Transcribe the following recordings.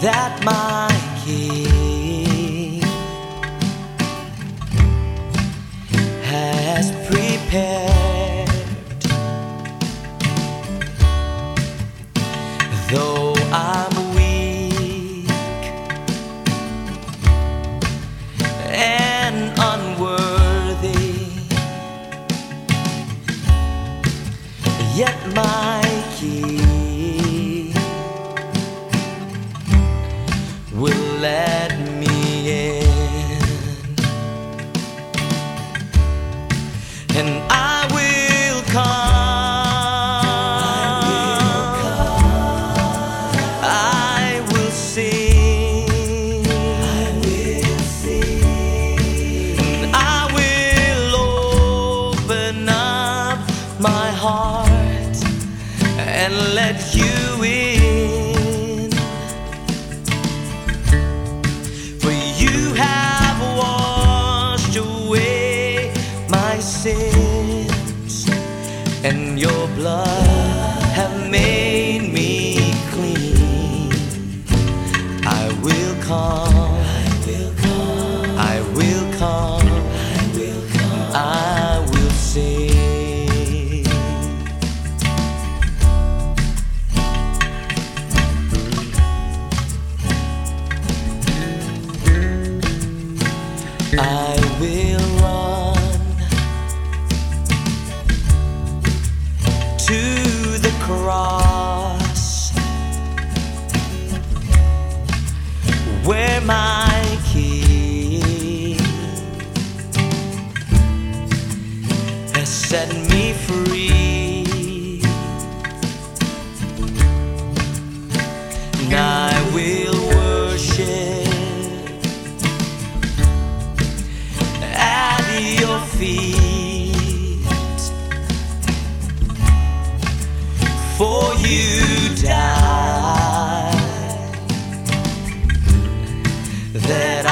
that my King has prepared. Though I'm weak and unworthy, yet my King heart and let you in. For you have washed away my sins, and your blood have made me clean. I will come. I will run to the cross where my King has set me free. Died that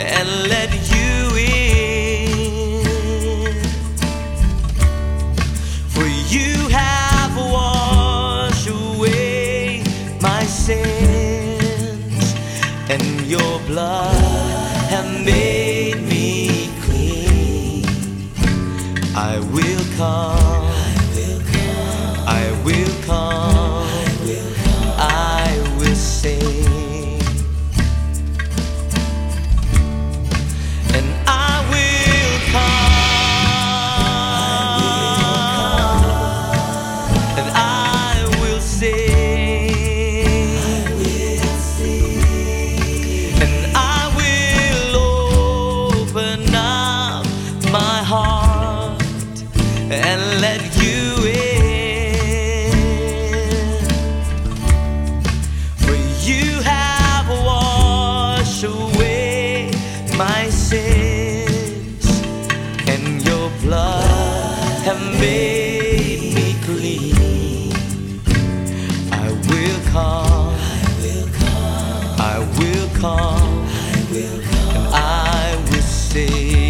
and let you in. For you have washed away my sins, and your blood have made me clean. I will come. I will come. I will come. I will sing. I will come. I will come. I will come. And I will sing.